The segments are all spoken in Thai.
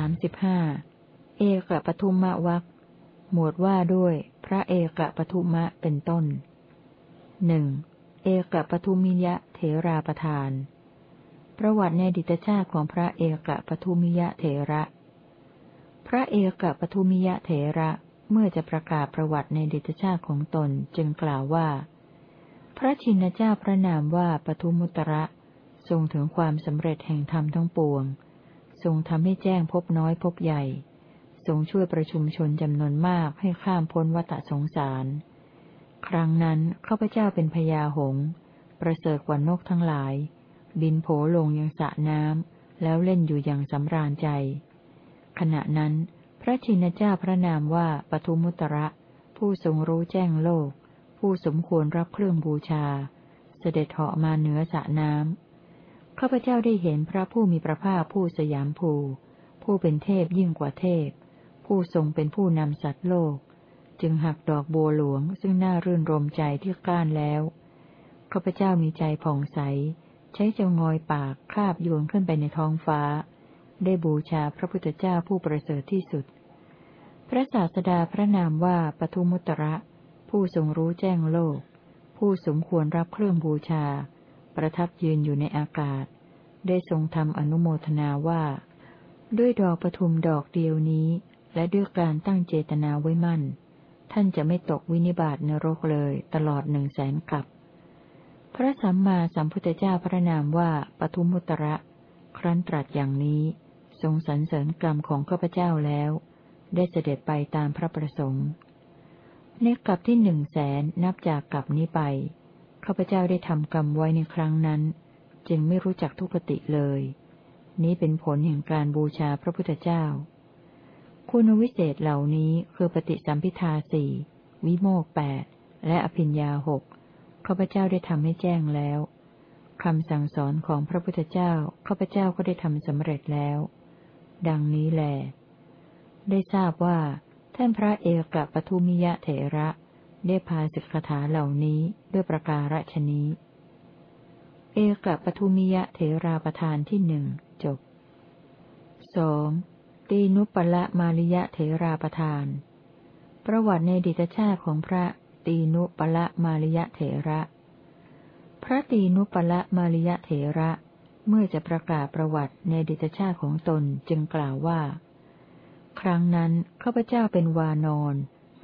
ามสิบห้า เอกปทุมมะวักหมวดว่าด้วย พระเอกปทุมะเป็นต้นหนึ่ง เอกปทุมิยะเถราประทาน ประวัติในดิตชาติของพระเอกปทุมิยะเถระ พระเอกปทุมิยะเถระเมื่อจะประกาศประวัติในดิตชาติของตนจึงกล่าวว่า พระชินเจ้าพระนามว่าปทุมุตระทรงถึงความสำเร็จแห่งธรรมทั้งปวง ทรงทำให้แจ้งพบน้อยพบใหญ่ ทรงช่วยประชุมชนจำนวนมากให้ข้ามพ้นวัฏสงสาร ครั้งนั้นข้าพเจ้าเป็นพญาหง ประเสริฐกว่านกทั้งหลาย บินโผลงยังสระน้ำแล้วเล่นอยู่อย่างสำราญใจ ขณะนั้น พระชินเจ้าพระนามว่าปทุมุตระ ผู้ทรงรู้แจ้งโลก ผู้สมควรรับเครื่องบูชา เสด็จเหาะมาเหนือสระน้ำ ข้าพเจ้าได้เห็นพระผู้มีพระภาคผู้สยามภู ผู้เป็นเทพยิ่งกว่าเทพ ผู้ทรงเป็นผู้นำสัตว์โลก จึงหักดอกบัวหลวงซึ่งน่ารื่นรมใจที่ก้านแล้ว ข้าพเจ้ามีใจผ่องใส ใช้เจ้างอยปากคาบโยนขึ้นไปในท้องฟ้า ได้บูชาพระพุทธเจ้าผู้ประเสริฐที่สุด พระศาสดาพระนามว่าปทุมุตระ ผู้ทรงรู้แจ้งโลก ผู้สมควรรับเครื่องบูชา ประทับยืนอยู่ในอากาศ ได้ทรงทำอนุโมทนาว่า ด้วยดอกปทุมดอกเดียวนี้ และด้วยการตั้งเจตนาไว้มั่น ท่านจะไม่ตกวินิบาตนรกเลยตลอดหนึ่งแสนกับ พระสัมมาสัมพุทธเจ้าพระนามว่าปทุมุตระ ครั้นตรัสอย่างนี้ ทรงสรรเสริญกรรมของข้าพเจ้าแล้ว ได้เสด็จไปตามพระประสงค์ในกลับที่หนึ่งแสนนับจากกลับนี้ไป ข้าพเจ้าได้ทำกรรมไว้ในครั้งนั้น จึงไม่รู้จักทุกติเลย นี้เป็นผลแห่งการบูชาพระพุทธเจ้า คุณวิเศษเหล่านี้คือปฏิสัมพิทาสี่วิโมกแปดและอภิญญาหกข้าพเจ้าได้ทำให้แจ้งแล้วคำสั่งสอนของพระพุทธเจ้าข้าพเจ้าก็ได้ทำสำเร็จแล้ว ดังนี้แหลได้ทราบว่า ท่านพระเอกปทุมิยะเถระ ได้พาสิกขาเหล่านี้ด้วยประการฉนี้ เอกปทุมิยะเถราประธานที่หนึ่งจบสองตีนุปละมาริยะเถราประธาน ประวัติในดิตชาติของพระตีนุปละมาริยะเถระ พระตีนุปละมาริยะเถระเมื่อจะประกาศประวัติในดิตชาติของตนจึงกล่าวว่า ครั้งนั้นข้าพเจ้าเป็นวานอน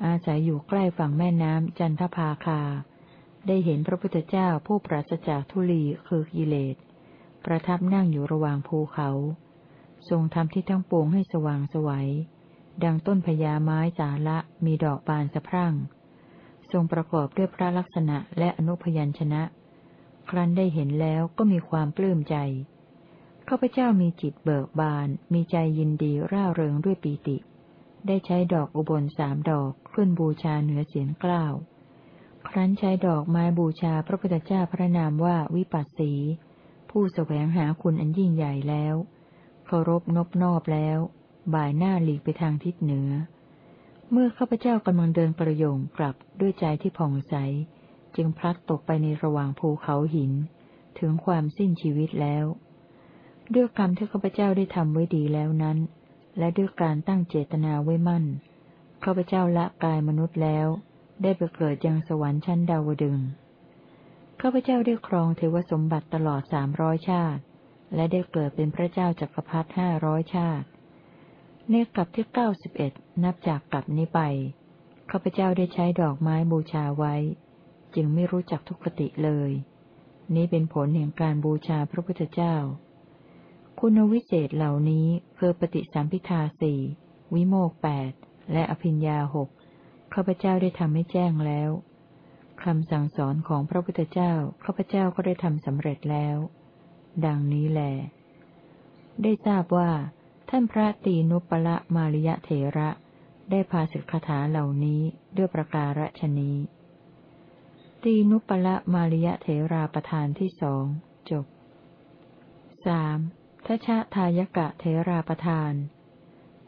อาศัยอยู่ใกล้ฝั่งแม่น้ำจันทภาคา ได้เห็นพระพุทธเจ้าผู้ปราศจากทุลีคือกิเลส ประทับนั่งอยู่ระหว่างภูเขา ทรงทำที่ทั้งปวงให้สว่างสวัย ดังต้นพญาไม้สาละมีดอกบานสะพรั่ง ทรงประกอบด้วยพระลักษณะและอนุพยัญชนะ ครั้นได้เห็นแล้วก็มีความปลื้มใจข้าพเจ้ามีจิตเบิกบาน มีใจยินดีร่าเริงด้วยปีติ ได้ใช้ดอกอุบลสามดอก ขึ้นบูชาเหนือเสียงกล้าว ครั้นใช้ดอกไม้บูชาพระพุทธเจ้าพระนามว่าวิปัสสี ผู้สแสวงหาคุณอันยิ่งใหญ่แล้ว เคารพนบนอบแล้ว บ่ายหน้าหลีกไปทางทิศเหนือ เมื่อข้าพเจ้ากำลังเดินประโยงกลับด้วยใจที่ผ่องใส จึงพลัดตกไปในระหว่างภูเขาหิน ถึงความสิ้นชีวิตแล้ว ด้วยกรรมที่ข้าพเจ้าได้ทำไว้ดีแล้วนั้นและด้วยการตั้งเจตนาไว้มั่น ข้าพเจ้าละกายมนุษย์แล้ว ได้ไปเกิดยังสวรรค์ชั้นดาวดึงข้าพเจ้าได้ครองเทวสมบัติตลอดสามร้อยชาติ และได้เกิดเป็นพระเจ้าจักรพรรดิห้าร้อยชาติ ในกลับที่เก้าสิบเอ็ดนับจากกลับนี้ไปข้าพเจ้าได้ใช้ดอกไม้บูชาไว้ จึงไม่รู้จักทุกขติเลย นี้เป็นผลแห่งการบูชาพระพุทธเจ้า คุณวิเศษเหล่านี้คือปฏิสัมพิทาสี่วิโมกแปด และอภิญญาหกข้าพเจ้าได้ทำให้แจ้งแล้วคำสั่งสอนของพระพุทธเจ้าข้าพเจ้าก็ได้ทำสำเร็จแล้ว ดังนี้แล ได้ทราบว่า ท่านพระตีนุปละมาริยะเถระ ได้พาสิกขาเหล่านี้ด้วยประการฉนี้ตีนุปละมาริยะเถราประธานที่สองจบสามทัชทายกะเถราประทาน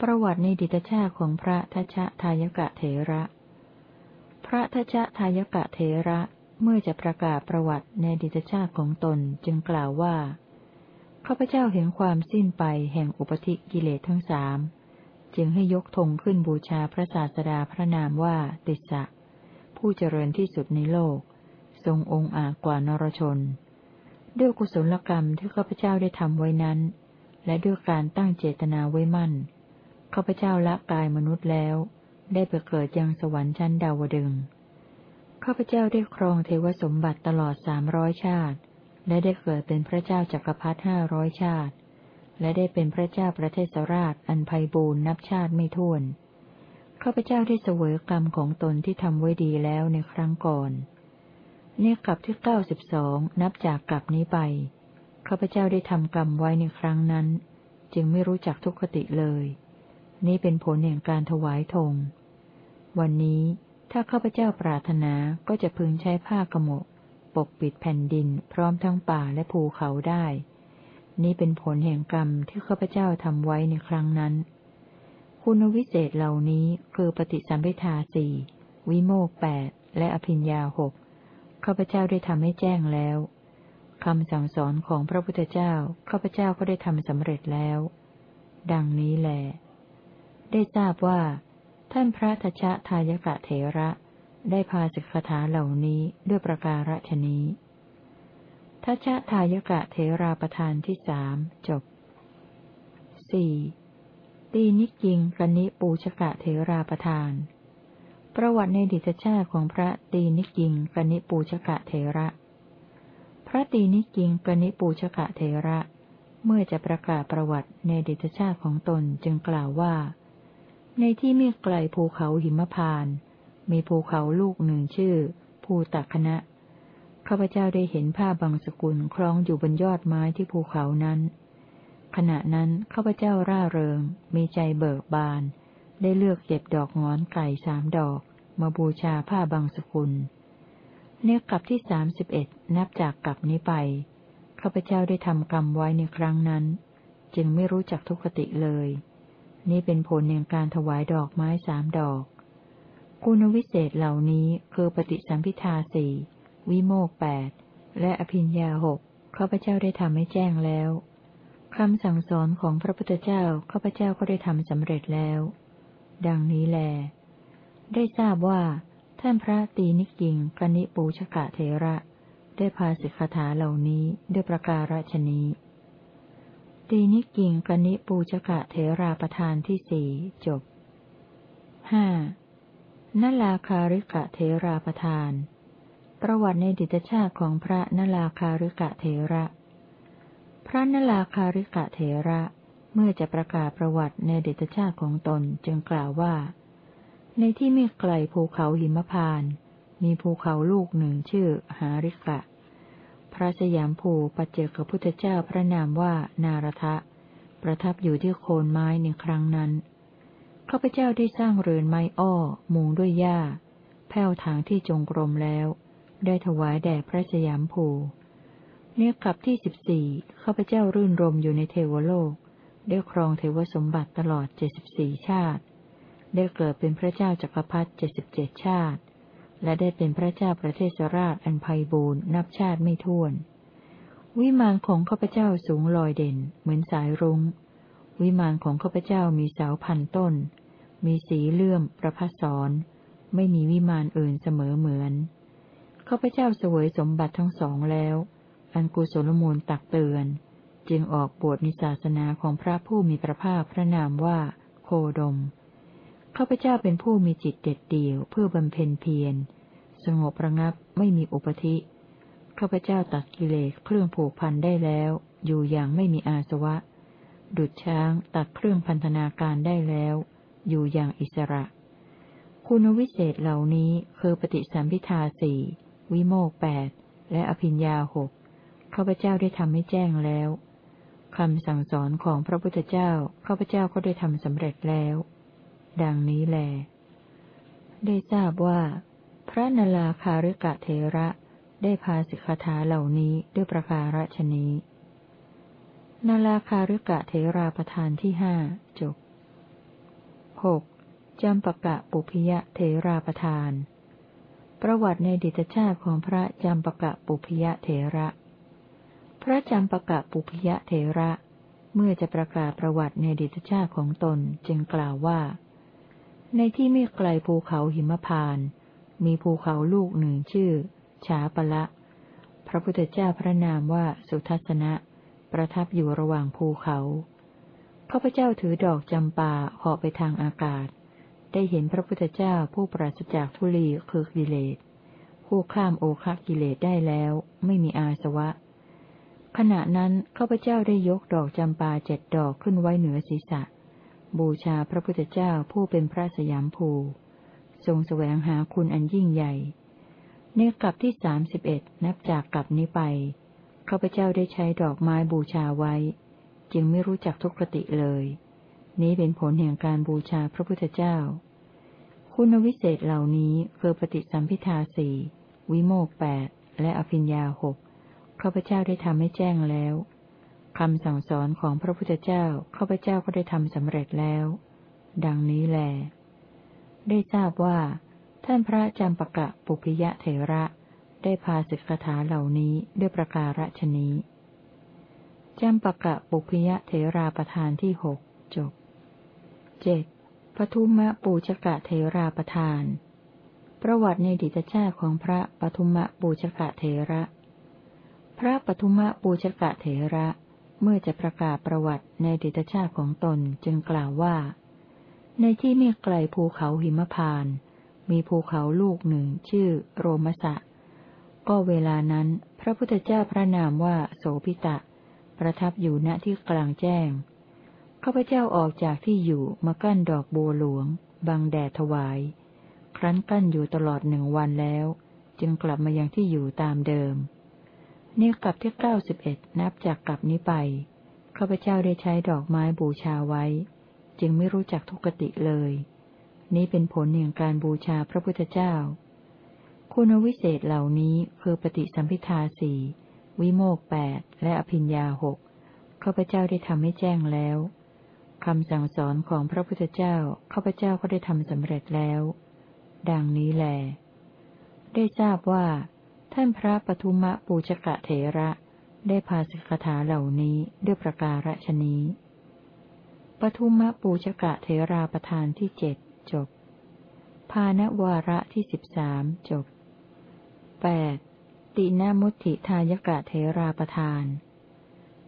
ประวัติในดิตชาของพระทัชทายกะเถระ พระทัชทายกะเถระเมื่อจะประกาศประวัติในดิตชาของตนจึงกล่าวว่าข้าพเจ้าเห็นความสิ้นไปแห่งอุปธิกิเลสทั้งสามจึงให้ยกธงขึ้นบูชาพระศาสดาพระนามว่าติสสะผู้เจริญที่สุดในโลก ทรงองค์อาจกว่านรชน ด้วยกุศลกรรมที่ข้าพเจ้าได้ทำไว้นั้น และด้วยการตั้งเจตนาไว้มั่น ข้าพเจ้าละกายมนุษย์แล้ว ได้ไปเกิดยังสวรรค์ชั้นดาวดึงข้าพเจ้าได้ครองเทวสมบัติตลอดสามร้อยชาติ และได้เกิดเป็นพระเจ้าจักรพรรดิห้าร้อยชาติ และได้เป็นพระเจ้าประเทศราชอันไพบูรณ์นับชาติไม่ถ้วน ข้าพเจ้าได้เสวยกรรมของตนที่ทำไว้ดีแล้วในครั้งก่อนในกลับที่เก้าสิบสองนับจากกลับนี้ไป ข้าพเจ้าได้ทำกรรมไว้ในครั้งนั้น จึงไม่รู้จักทุกขติเลย นี่เป็นผลแห่งการถวายธง วันนี้ถ้าข้าพเจ้าปรารถนาก็จะพึงใช้ผ้ากระหมก ปกปิดแผ่นดินพร้อมทั้งป่าและภูเขาได้ นี่เป็นผลแห่งกรรมที่ข้าพเจ้าทำไว้ในครั้งนั้น คุณวิเศษเหล่านี้คือปฏิสัมพิทาสี่วิโมกแปดและอภิญญาหกข้าพเจ้าได้ทำให้แจ้งแล้วคำสั่งสอนของพระพุทธเจ้าข้าพเจ้าก็ได้ทำสำเร็จแล้ว ดังนี้แหละ ได้ทราบว่า ท่านพระทชะทายกะเถระ ได้พาสิกขาเหล่านี้ด้วยประการฉนี้ทัชะทายกะเถราประธานที่สามจบสี่ตีนิกิงกนิปูชกะเถราประธาน ประวัติในดิจชาติของพระตีนิกิงกนิปูชกะเถระ พระตีนิกิงกนิปูชกะเถระ เมื่อจะประกาศประวัติในดิจชาติของตนจึงกล่าวว่า ในที่ไม่ไกลภูเขาหิมพาน มีภูเขาลูกหนึ่งชื่อ ภูตักคณะข้าพเจ้าได้เห็นผ้าบางสกุลคล้องอยู่บนยอดไม้ที่ภูเขานั้น ขณะนั้นข้าพเจ้าร่าเริง มีใจเบิกบาน ได้เลือกเก็บดอกงอนไก่สามดอก มาบูชาผ้าบางสกุลเนื้อกลับที่สามสิบเอ็ดนับจากกลับนี้ไปข้าพเจ้าได้ทำกรรมไว้ในครั้งนั้น จึงไม่รู้จักทุกขติเลย นี่เป็นผลแห่งการถวายดอกไม้สามดอก คุณวิเศษเหล่านี้คือปฏิสัมพิทาสี่วิโมกแปดและอภิญญาหกข้าพเจ้าได้ทำให้แจ้งแล้วคำสั่งสอนของพระพุทธเจ้าข้าพเจ้าก็ได้ทำสำเร็จแล้ว ดังนี้แล ได้ทราบว่า ท่านพระตีนิกิงกนิปูชกะเทระ ได้พาสิกขาเหล่านี้ด้วยประการฉนี้ ตีนิกิงกนิปูชกะเถราประธานที่สี่จบห้านลาคาริกะเถราประธาน ประวัติในดิตชาติของพระนลาคาริกะเถระ พระนลาคาริกะเถระเมื่อจะประกาศประวัติในดิตชาติของตนจึงกล่าวว่า ในที่ไม่ไกลภูเขาหิมพาน มีภูเขาลูกหนึ่งชื่อหาริกะ พระสยามภูปัจเจกพุทธเจ้าพระนามว่านารทะ ประทับอยู่ที่โคนไม้ในครั้งนั้นข้าพเจ้าได้สร้างเรือนไม้อ้อ มุงด้วยหญ้า แผ้วถางที่จงกรมแล้ว ได้ถวายแด่พระสยามภูเนื้อกลับที่สิบสี่ข้าพเจ้ารื่นรมอยู่ในเทวโลก ได้ครองเทวสมบัติตลอดเจ็ดสิบสี่ชาติ ได้เกิดเป็นพระเจ้าจักรพรรดิเจ็ดสิบเจ็ดชาติ และได้เป็นพระเจ้าประเทศราชอันไพบูรณ์นับชาติไม่ถ้วน วิมานของข้าพเจ้าสูงลอยเด่น เหมือนสายรุง้ง วิมานของข้าพเจ้ามีเสาพันต้น มีสีเลื่อมประพัสอนไม่มีวิมานอื่นเสมอเหมือนข้าพเจ้าเสวยสมบัติทั้งสองแล้ว อันกุศลมูลตักเตือน จึงออกบวชในศาสนาของพระผู้มีพระภาคพระนามว่า โคดม ข้าพเจ้าเป็นผู้มีจิตเด็ดเดี่ยวเพื่อบำเพ็ญเพียร สงบระงับไม่มีอุปธิ ข้าพเจ้าตัดกิเลสเครื่องผูกพันได้แล้ว อยู่อย่างไม่มีอาสวะ ดุดช้างตัดเครื่องพันธนาการได้แล้ว อยู่อย่างอิสระ คุณวิเศษเหล่านี้คือปฏิสัมพิทาสี่วิโมกแปดและอภิญญาหกข้าพเจ้าได้ทำให้แจ้งแล้วคำสั่งสอนของพระพุทธเจ้าข้าพเจ้าก็ได้ทำสำเร็จแล้ว ดังนี้แล ได้ทราบว่า พระนราคาริกะเทระได้พาสิกขาเหล่านี้ด้วยประการฉนี้นาลาคาริกะเทราประธานที่ห้าจบหกจำปะกะปุพยะเทราประธาน ประวัติในดิตชาติของพระจำปะกะปุพยะเทระ พระจำปะกะปุพยะเถระ เมื่อจะประกาศประวัติในดิตชาติของตนจึงกล่าวว่า ในที่ไม่ไกลภูเขาหิมพาน มีภูเขาลูกหนึ่งชื่อ ฉาปะละ พระพุทธเจ้าพระนามว่าสุทัศนะ ประทับอยู่ระหว่างภูเขาข้าพเจ้าถือดอกจำปาเหาะไปทางอากาศ ได้เห็นพระพุทธเจ้าผู้ปราศจากทุลีคือกิเลส ผู้ข้ามโอคะกิเลสได้แล้ว ไม่มีอาสวะ ขณะนั้นข้าพเจ้าได้ยกดอกจำปาเจ็ดดอกขึ้นไว้เหนือศีรษะ บูชาพระพุทธเจ้าผู้เป็นพระสยามภู ทรงแสวงหาคุณอันยิ่งใหญ่ในกลับที่สามสิบเอ็ดนับจากกลับนี้ไปข้าพเจ้าได้ใช้ดอกไม้บูชาไว้ จึงไม่รู้จักทุกขติเลย นี้เป็นผลแห่งการบูชาพระพุทธเจ้า คุณวิเศษเหล่านี้คือปฏิสัมพิทาสี่วิโมกแปดและอภิญญาหกข้าพเจ้าได้ทำให้แจ้งแล้ว คำสั่งสอนของพระพุทธเจ้าข้าพเจ้าก็ได้ทำสำเร็จแล้ว ดังนี้แล ได้ทราบว่า ท่านพระจำปะกะปุพิยะเถระได้พาสิกขาเหล่านี้ด้วยประการฉนี้จำปะกะปุพิยะเถราประธานที่หกจบเจ็ดปทุมะปูชกะเถราประธาน ประวัติในดิตชาติของพระปทุมะปูชกะเถระ พระปทุมะปูชกะเถระ เมื่อจะประกาศประวัติในดิตชาติของตนจึงกล่าวว่า ในที่ไม่ไกลภูเขาหิมพาน มีภูเขาลูกหนึ่งชื่อโรมสะ ก็เวลานั้นพระพุทธเจ้าพระนามว่าโสพิตะ ประทับอยู่ณที่กลางแจ้งข้าพเจ้าออกจากที่อยู่มากั้นดอกบัวหลวง บังแดดถวาย ครั้นกั้นอยู่ตลอดหนึ่งวันแล้ว จึงกลับมายังที่อยู่ตามเดิม นี่กลับที่เก้าสิบเอ็ดนับจากกลับนี้ไปข้าพเจ้าได้ใช้ดอกไม้บูชาไว้ จึงไม่รู้จักทุกติเลย นี้เป็นผลแห่งการบูชาพระพุทธเจ้า คุณวิเศษเหล่านี้คือปฏิสัมพิทาสี่วิโมกแปดและอภิญญาหกข้าพเจ้าได้ทำให้แจ้งแล้วคำสั่งสอนของพระพุทธเจ้าข้าพเจ้าก็ได้ทำสำเร็จแล้ว ดังนี้แล ได้ทราบว่า ท่านพระปทุมะปูชกะเถระ ได้พาสิกขาเหล่านี้ด้วยประการฉนี้ปทุมะปูชกะเถราประธานที่เจ็ดจบ ภาณวาระที่สิบสามจบแปดตินามุติทายกะเทราประทาน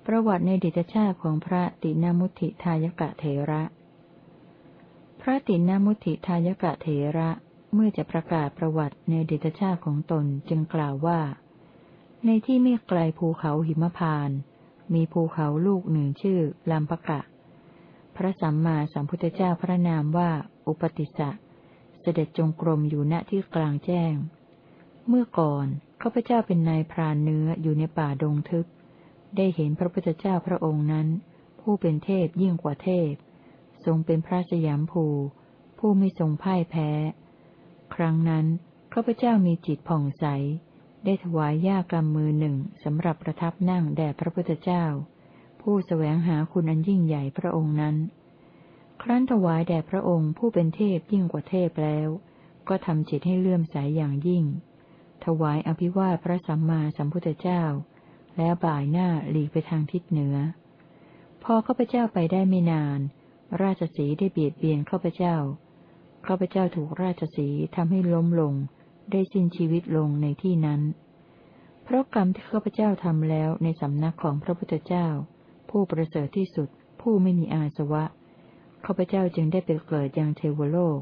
ประวัติในดิตชาติของพระตินามุติทายกะเทระ พระตินามุติทายกะเทระ เมื่อจะประกาศประวัติในเดตชาติของตนจึงกล่าวว่า ในที่ไม่ไกลภูเขาหิมพาน มีภูเขาลูกหนึ่งชื่อลำปะกะ พระสัมมาสัมพุทธเจ้าพระนามว่าอุปติสสะเสด็จจงกรมอยู่ณที่กลางแจ้ง เมื่อก่อนข้าพเจ้าเป็นนายพรานเนื้ออยู่ในป่าดงทึบ ได้เห็นพระพุทธเจ้าพระองค์นั้น ผู้เป็นเทพยิ่งกว่าเทพ ทรงเป็นพระสยามภู ผู้ไม่ทรงพ่ายแพ้ ครั้งนั้นข้าพเจ้ามีจิตผ่องใส ได้ถวายยากรรมมือหนึ่งสำหรับประทับนั่งแด่พระพุทธเจ้า ผู้สแสวงหาคุณอันยิ่งใหญ่พระองค์นั้น ครั้นถวายแด่พระองค์ผู้เป็นเทพยิ่งกว่าเทพแล้ว ก็ทำจิตให้เลื่อมใสยอย่างยิ่ง ถวายอภิวาทพระสัมมาสัมพุทธเจ้า แล้วบ่ายหน้าหลีกไปทางทิศเหนือ พอข้าพเจ้าไปได้ไม่นาน ราชสีได้เบียดเบียนข้าพเจ้า ข้าพเจ้าถูกราชสีทำให้ล้มลง ได้สิ้นชีวิตลงในที่นั้น เพราะกรรมที่ข้าพเจ้าทำแล้วในสำนักของพระพุทธเจ้า ผู้ประเสริฐที่สุด ผู้ไม่มีอาสวะ ข้าพเจ้าจึงได้ไปเกิดยังเทวโลก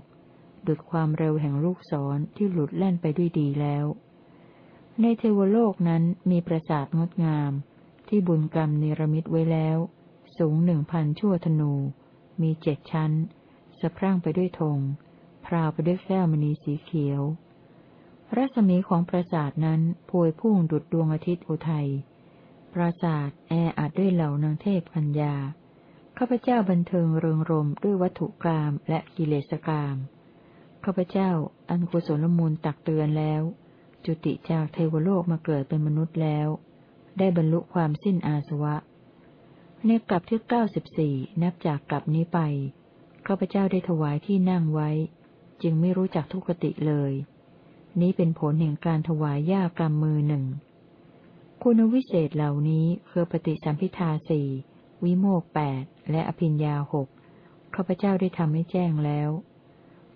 ดุดความเร็วแห่งลูกศรที่หลุดแล่นไปด้วยดีแล้ว ในเทวโลกนั้นมีปราสาทงดงาม ที่บุญกรรมเนรมิตไว้แล้ว สูงหนึ่งพันชั่วธนู มีเจ็ดชั้นสะพรั่งไปด้วยธง ราวไปด้วยแก้วมณีสีเขียว รัศมีของปราสาทนั้นพวยพุ่งดุดดวงอาทิตย์อุทัย ปราสาทแออัดด้วยเหล่านางเทพพัญญา ข้าพเจ้าบันเทิงเริงรมด้วยวัตถุกรรมและกิเลสกรรมข้าพเจ้าอันกุศลมูลตักเตือนแล้ว จุติจากเทวโลกมาเกิดเป็นมนุษย์แล้ว ได้บรรลุความสิ้นอาสวะ ในกลับที่เก้าสิบสี่นับจากกลับนี้ไปข้าพเจ้าได้ถวายที่นั่งไว้ จึงไม่รู้จักทุกติเลย นี้เป็นผลแห่งการถวายยากรรมมือหนึ่ง คุณวิเศษเหล่านี้คือปฏิสัมพิทาสี่วิโมกแปดและอภิญญาหกข้าพเจ้าได้ทำให้แจ้งแล้ว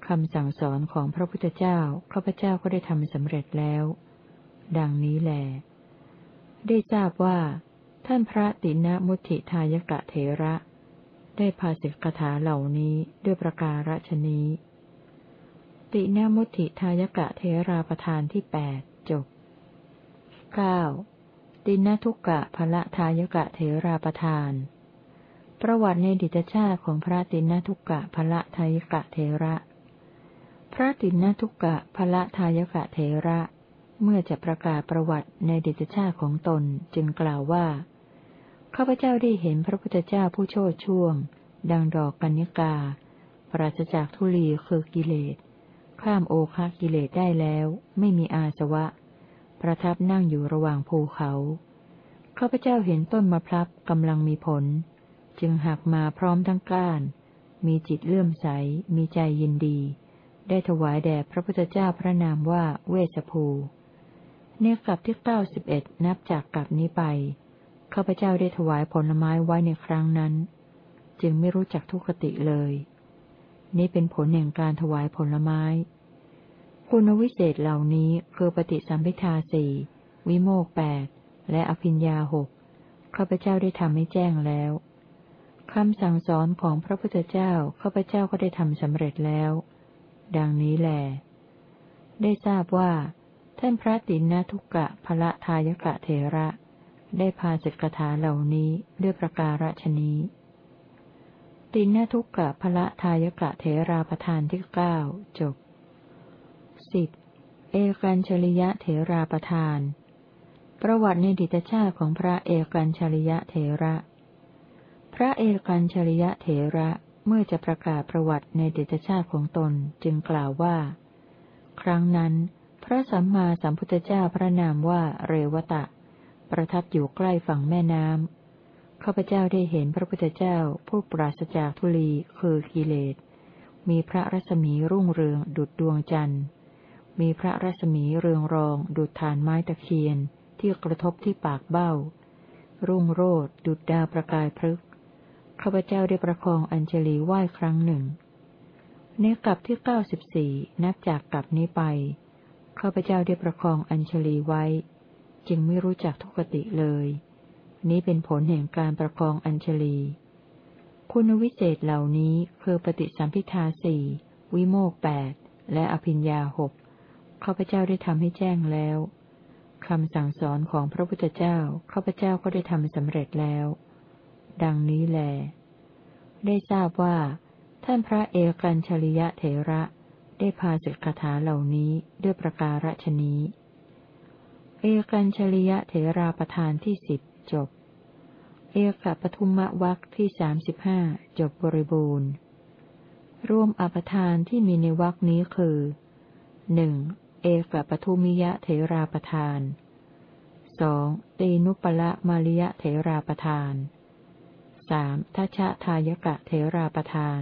คำสั่งสอนของพระพุทธเจ้าข้าพเจ้าก็ได้ทำสำเร็จแล้ว ดังนี้แหลได้ทราบว่า ท่านพระตินะมุติทายกะเถระ ได้พาสิกถาเหล่านี้ด้วยประการฉนี้ ตินมุติทายกะเถราประธานที่แปดจบเก้าตินทุกกะภละทายกะเถราประธาน ประวัติในดิตชาติของพระตินทุกกะภละทายกะเถระ พระตินทุกกะภละทายกะเถระ เมื่อจะประกาศประวัติในดิตชาติของตนจึงกล่าวว่าข้าพเจ้าได้เห็นพระพุทธเจ้าผู้โชดช่วง ดังดอกกัญญกา ปราศจากทุลีคือกิเลส ข้ามโอคะกิเลสได้แล้ว ไม่มีอาสวะ ประทับนั่งอยู่ระหว่างภูเขาข้าพเจ้าเห็นต้นมะพร้าวกำลังมีผล จึงหักมาพร้อมทั้งก้าน มีจิตเลื่อมใส มีใจยินดี ได้ถวายแด่พระพุทธเจ้าพระนามว่าเวสภู เนกลับที่เก้าสิบเอ็ดนับจากกลับนี้ไปข้าพเจ้าได้ถวายผลไม้ไว้ในครั้งนั้น จึงไม่รู้จักทุกขติเลย นี่เป็นผลแห่งการถวายผลไม้ คุณวิเศษเหล่านี้คือปฏิสัมพิทาสี่วิโมกแปดและอภิญญาหกข้าพเจ้าได้ทำให้แจ้งแล้วคำสั่งสอนของพระพุทธเจ้าข้าพเจ้าก็ได้ทำสำเร็จแล้ว ดังนี้แหลได้ทราบว่า ท่านพระตินนทุกะพระทายกะเถระ ได้พาสิกถาเหล่านี้ด้วยประการฉนี้ ตินทุกกะพระทายกะเถราประธานที่เก้าจบสิบเอกันชริยะเถราประธาน ประวัติในดิตชาติของพระเอกันชริยะเถระ พระเอกันชริยะเถระเมื่อจะประกาศประวัติในดิตชาติของตนจึงกล่าวว่า ครั้งนั้น พระสัมมาสัมพุทธเจ้าพระนามว่าเรวตะ ประทับอยู่ใกล้ฝั่งแม่น้ำ ข้าพเจ้าได้เห็นพระพุทธเจ้าผู้ปราศจากทุลีคือกิเลส มีพระรัศมีรุ่งเรืองดุจดวงจันทร์ มีพระรัศมีเรืองรองดุจฐานไม้ตะเคียนที่กระทบที่ปากเบ้า รุ่งโรดดุจดาวประกายพฤกข้าพเจ้าได้ประคองอัญเชลีไหว้ครั้งหนึ่งเนกลับที่เก้าสิบสี่นับจากกลับนี้ไป ข้าพเจ้าได้ประคองอัญเชลีไว้ จึงไม่รู้จักทุกติเลย นี้เป็นผลแห่งการประคองอัญเชลี คุณวิเศษเหล่านี้คือปฏิสัมพิทาสี่วิโมกแปดและอภิญญาหกข้าพเจ้าได้ทำให้แจ้งแล้วคำสั่งสอนของพระพุทธเจ้าข้าพเจ้าก็ได้ทำสำเร็จแล้ว ดังนี้แล ได้ทราบว่า ท่านพระเอกันชริยะเถระได้พาสิกขาเหล่านี้ด้วยประการฉนี้ เอกันชริยะเถราประธานที่สิบจบ เอกปทุมะวักที่สามสิบห้าจบบริบูรณ์ ร่วมอปทานที่มีในวักนี้คือหนึ่งเอกปทุมิยะเถราประทานสองตีนุปละมาริยะเถราประทานสามทัชะทายกะเถราประทาน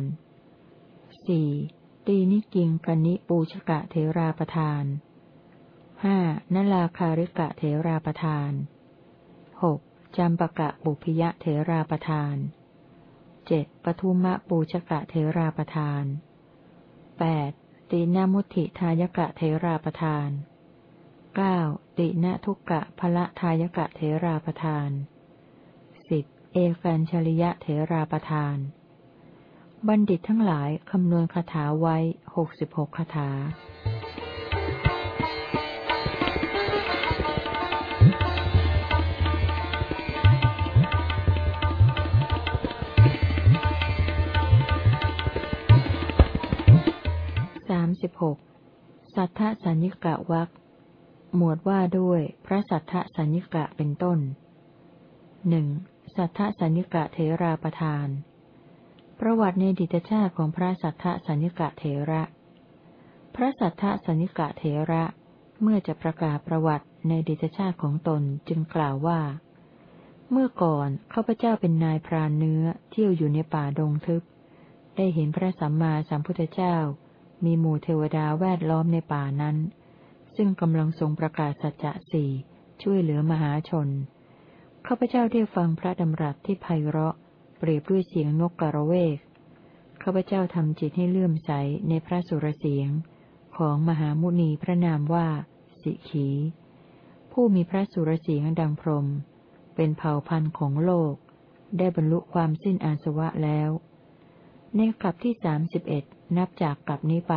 สี่ตีนิกิงกนิปูชกะเถราประทานห้านลาคาริกะเถราประทานหก จำปะกะบุพยะเถราประทานเจ็ดปทุมะปูชกะเถราประทานแปดตินามุติทายกะเทราประทานเก้าติณทุกกะพละทายกะเทราประทานสิบเอกันชริยะเทราประทาน บัณฑิตทั้งหลายคำนวณคาถาไว้หกสิบหกคาถา สิบหกสัทธสัญญกะวักหมวดว่าด้วยพระสัทธสัญญกะเป็นต้นหนึ่งสัทธสัญญกะเทราประทาน ประวัติในดิตชาติของพระสัทธสัญญกะเทระ พระสัทธสัญญกะเทระ เมื่อจะประกาศประวัติในดิตชาติของตนจึงกล่าวว่า เมื่อก่อนข้าพเจ้าเป็นนายพรานเนื้อเที่ยวอยู่ในป่าดงทึบ ได้เห็นพระสัมมาสัมพุทธเจ้า มีหมู่เทวดาแวดล้อมในป่านั้น ซึ่งกำลังทรงประกาศสัจจะสี่ช่วยเหลือมหาชน ข้าพเจ้าได้ฟังพระดำรัสที่ไพเราะ เปรียบด้วยเสียงนกกระเวก ข้าพเจ้าทำจิตให้เลื่อมใสในพระสุรเสียง ของมหามุนีพระนามว่า สิขี ผู้มีพระสุรเสียงดังพรม เป็นเผ่าพันธุ์ของโลก ได้บรรลุความสิ้นอาสวะแล้ว ในกลับที่สามสิบเอ็ด นับจากกลับนี้ไป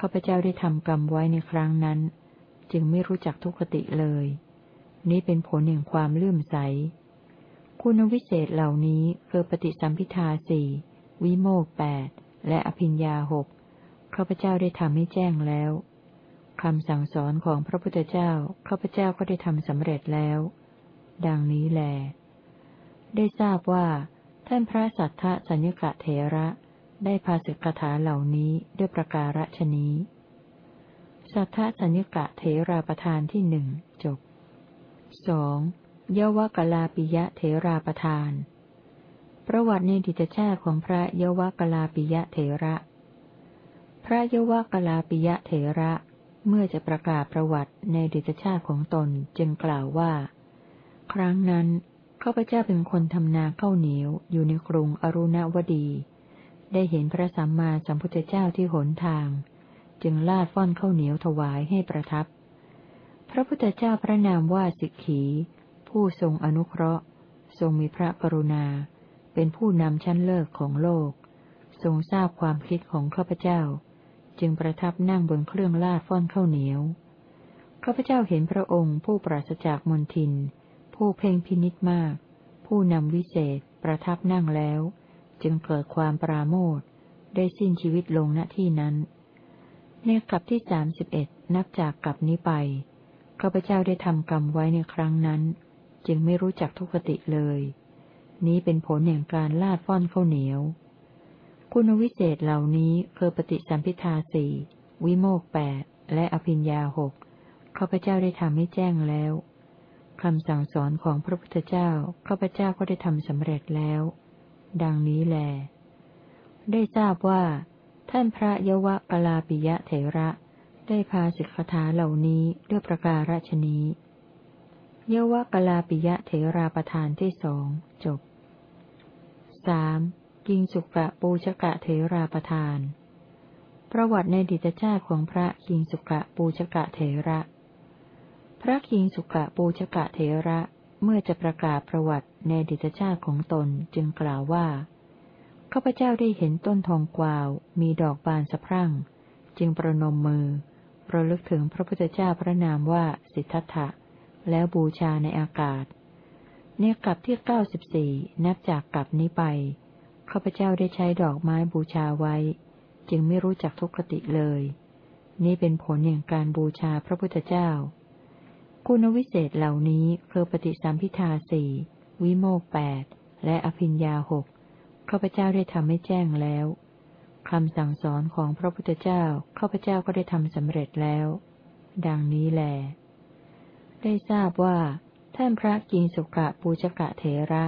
ข้าพเจ้าได้ทำกรรมไว้ในครั้งนั้น จึงไม่รู้จักทุกขติเลย นี้เป็นผลแห่งความเลื่อมใส คุณวิเศษเหล่านี้คือปฏิสัมพิทาสี่วิโมกแปดและอภิญญาหกข้าพเจ้าได้ทำให้แจ้งแล้วคำสั่งสอนของพระพุทธเจ้าข้าพเจ้าก็ได้ทำสำเร็จแล้ว ดังนี้แล ได้ทราบว่า ท่านพระสัทธสัญญกะเถระ ได้พาสิกถาเหล่านี้ด้วยประการฉนี้ สัทธสัญญกะเถราประธานที่หนึ่งจบสองยวกลาปิยะเถราประธาน ประวัติในดิจชาติของพระยวกลาปิยะเถระ พระยวกลาปิยะเถระเมื่อจะประกาศประวัติในดิจชาติของตนจึงกล่าวว่า ครั้งนั้นข้าพเจ้าเป็นคนทำนาข้าวเหนียวอยู่ในกรุงอรุณวดี ได้เห็นพระสัมมาสัมพุทธเจ้าที่หนทาง จึงลาดฟ้อนข้าวเหนียวถวายให้ประทับ พระพุทธเจ้าพระนามว่าสิกขี ผู้ทรงอนุเคราะห์ ทรงมีพระกรุณา เป็นผู้นำชั้นเลิศของโลก ทรงทราบความคิดของข้าพเจ้า จึงประทับนั่งบนเครื่องลาดฟ้อนข้าวเหนียวข้าพเจ้าเห็นพระองค์ผู้ปราศจากมนทิน ผู้เพ่งพินิษมาก ผู้นำวิเศษประทับนั่งแล้ว จึงเกิดความปราโมทได้สิ้นชีวิตลงณที่นั้น ในกลับที่สามสิบเอ็ดนับจากกลับนี้ไปข้าพเจ้าได้ทำกรรมไว้ในครั้งนั้น จึงไม่รู้จักทุกขติเลย นี้เป็นผลแห่งการลาดฟ้อนข้าวเหนียว คุณวิเศษเหล่านี้คือปฏิสัมพิทาสี่วิโมกแปดและอภิญญาหกข้าพเจ้าได้ทำให้แจ้งแล้วคำสั่งสอนของพระพุทธเจ้าข้าพเจ้าก็ได้ทำสำเร็จแล้ว ดังนี้แล ได้ทราบว่า ท่านพระยวะกลาปิยะเถระ ได้พาสิกขาเหล่านี้ด้วยประการฉนี้ยวะกลาปิยะเถราประธานที่สองจบสามกิงสุกะปูชกะเถราประธาน ประวัติในดิจชาติของพระกิงสุกะปูชกะเถระ พระกิงสุกะปูชกะเถระ เมื่อจะประกาศประวัติในดิจชาติของตนจึงกล่าวว่าข้าพเจ้าได้เห็นต้นทองกวาว มีดอกบานสะพรั่ง จึงประนมมือระลึกถึงพระพุทธเจ้าพระนามว่าสิทธัตถะ แล้วบูชาในอากาศในกลับที่เก้าสิบสี่นับจากกลับนี้ไปข้าพเจ้าได้ใช้ดอกไม้บูชาไว้ จึงไม่รู้จักทุกขติเลย นี่เป็นผลแห่งการบูชาพระพุทธเจ้า คุณวิเศษเหล่านี้คือปฏิสัมพิทาสี่วิโมกแปดและอภิญญาหกข้าพเจ้าได้ทำให้แจ้งแล้วคำสั่งสอนของพระพุทธเจ้าข้าพเจ้าก็ได้ทำสำเร็จแล้ว ดังนี้แล ได้ทราบว่า ท่านพระกิงสุกะปูชกะเถระ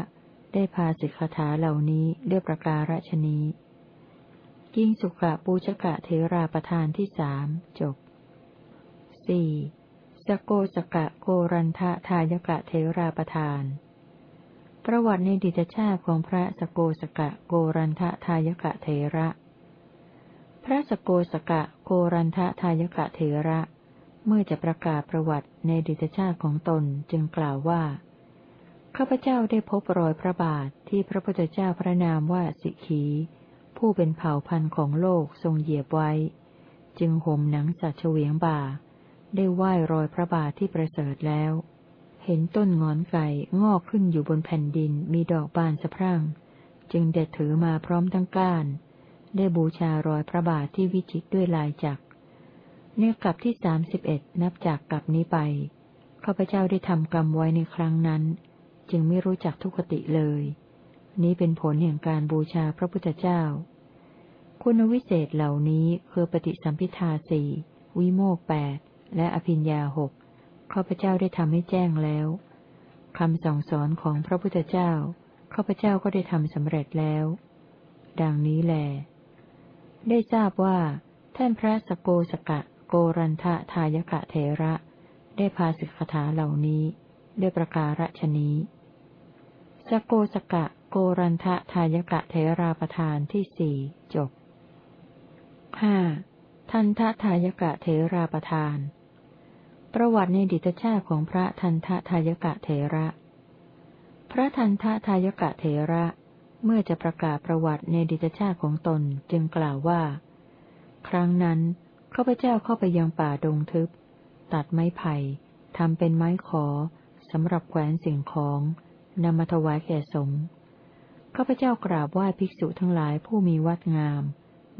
ได้พาสิกขาเหล่านี้เรียบประการฉนี้กิงสุกะปูชกะเถราประธานที่สามจบสี่ สโกสกะโกรันทะทายกะเทราประทาน ประวัติในดิจชาติของพระสโกสกะโกรันทะทายกะเทระ พระสโกสกะโกรันทะทายกะเทระ เมื่อจะประกาศประวัติในดิจชาติของตนจึงกล่าวว่าข้าพเจ้าได้พบรอยพระบาทที่พระพุทธเจ้าพระนามว่าสิกีผู้เป็นเผ่าพันธุ์ของโลกทรงเหยียบไว้ จึงห่มหนังสัตว์เฉวียงบ่า ได้ไหว้รอยพระบาทที่ประเสริฐแล้ว เห็นต้นงอนไก่งอกขึ้นอยู่บนแผ่นดินมีดอกบานสะพรั่ง จึงเด็ดถือมาพร้อมทั้งก้าน ได้บูชารอยพระบาทที่วิจิตด้วยลายจักเนื้อกลับที่สามสิบเอ็ดนับจากกลับนี้ไปข้าพเจ้าได้ทำกรรมไว้ในครั้งนั้น จึงไม่รู้จักทุกติเลย นี้เป็นผลแห่งการบูชาพระพุทธเจ้า คุณวิเศษเหล่านี้คือปฏิสัมพิทาสี่วิโมกแปด และอภิญญาหกข้าพเจ้าได้ทำให้แจ้งแล้วคำสั่งสอนของพระพุทธเจ้าข้าพเจ้าก็ได้ทำสำเร็จแล้ว ดังนี้แล ได้ทราบว่า ท่านพระสโกสกะโกรันทะทายกะเถระ ได้พาสิกขาเหล่านี้ด้วยประการฉนี้สโกสกะโกรันทะทายกะเทราประธานที่สี่จบห้าทันทะทายกะเทราประธาน ประวัติในดิตชาติของพระทันทะทายกะเทระ พระทันทะทายกะเทระ เมื่อจะประกาศประวัติในดิตชาติของตนจึงกล่าวว่า ครั้งนั้นข้าพเจ้าเข้าไปยังป่าดงทึบ ตัดไม้ไผ่ทำเป็นไม้ขอสำหรับแขวนสิ่งของนำมาถวายแก่สงฆ์ข้าพเจ้ากราบไหว้ภิกษุทั้งหลายผู้มีวัดงาม